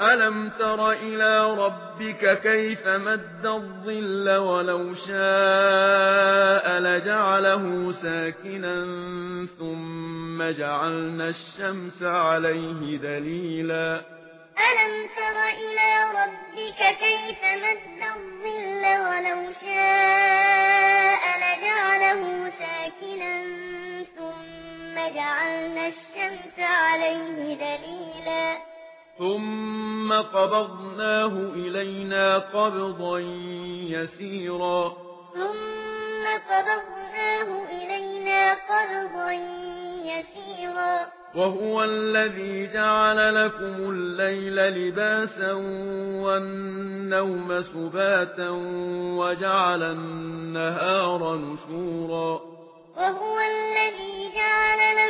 أَلَمْ تَرَ إِلَى رَبِّكَ كَيْفَ مَدَّ الظِّلَّ وَلَوْ شَاءَ لَجَعَلَهُ سَاكِنًا ثُمَّ جَعَلْنَا الشَّمْسَ عَلَيْهِ دَلِيلًا أَلَمْ تَرَ إِلَى رَبِّكَ كَيْفَ مَدَّ الظِّلَّ وَلَوْ شَاءَ لَجَعَلَهُ سَاكِنًا ثُمَّ جَعَلْنَا الشَّمْسَ عَلَيْهِ دَلِيلًا ثُمَّ ثم قبضناه إلينا قبضا يسيرا. ثم قبضناه إلينا قبضا يسيرا. وهو الذي جعل لكم الليل لباسا والنوم سباتا وجعل النهار نشورا وهو الذي جعل لكم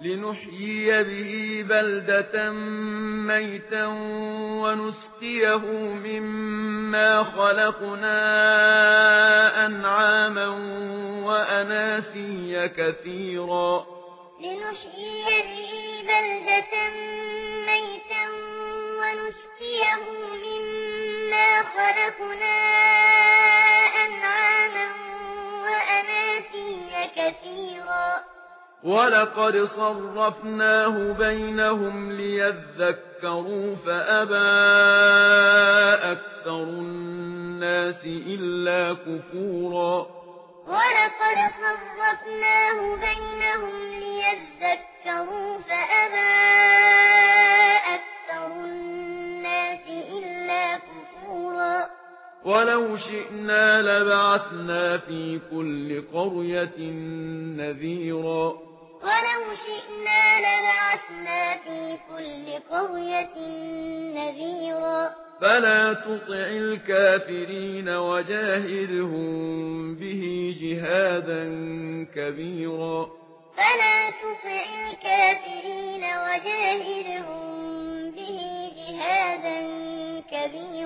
لنحيي به بلدة ميتا ونسقيه مما خلقنا أنعاما وأناسيا كثيرا. لنحيي به بلدة ميتا ونسقيه مما خلقنا أنعاما وأناسيا كثيرا. وَلَقَدْ صَرَّفْنَاهُ بَيْنَهُمْ لِيَذَّكَّرُوا فَأَبَى أَكْثَرُ النَّاسِ إِلَّا كُفُورًا وَلَقَدْ صَرَّفْنَاهُ بَيْنَهُمْ لِيَذَّكَّرُوا فَأَبَى ولو شئنا لبعثنا في كل قرية نذيرا. ولو شئنا لبعثنا في كل قرية نذيرا. فلا تطع الكافرين وجاهدهم به جهادا كبيرا. فلا تطع الكافرين وجاهدهم به جهادا كبيرا.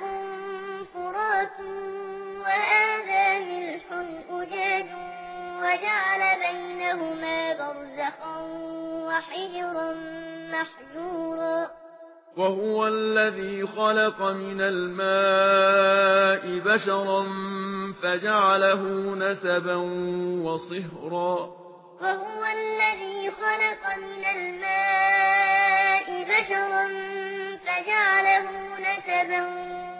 حجرا محجورا. وهو الذي خلق من الماء بشرا فجعله نسبا وصهرا. وهو الذي خلق من الماء بشرا فجعله نسبا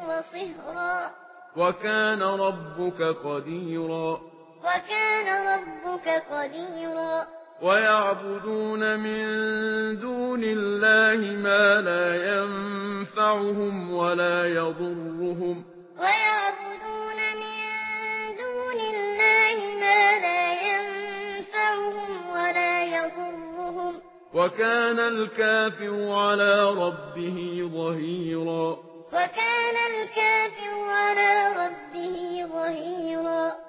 وصهرا. وكان ربك قديرا. وكان ربك قديرا. ويعبدون من دون الله ما لا ينفعهم ولا يضرهم ويعبدون من دون الله ما لا ينفعهم ولا يضرهم وكان الكافر على ربه ظهيرا وكان الكافر على ربه ظهيرا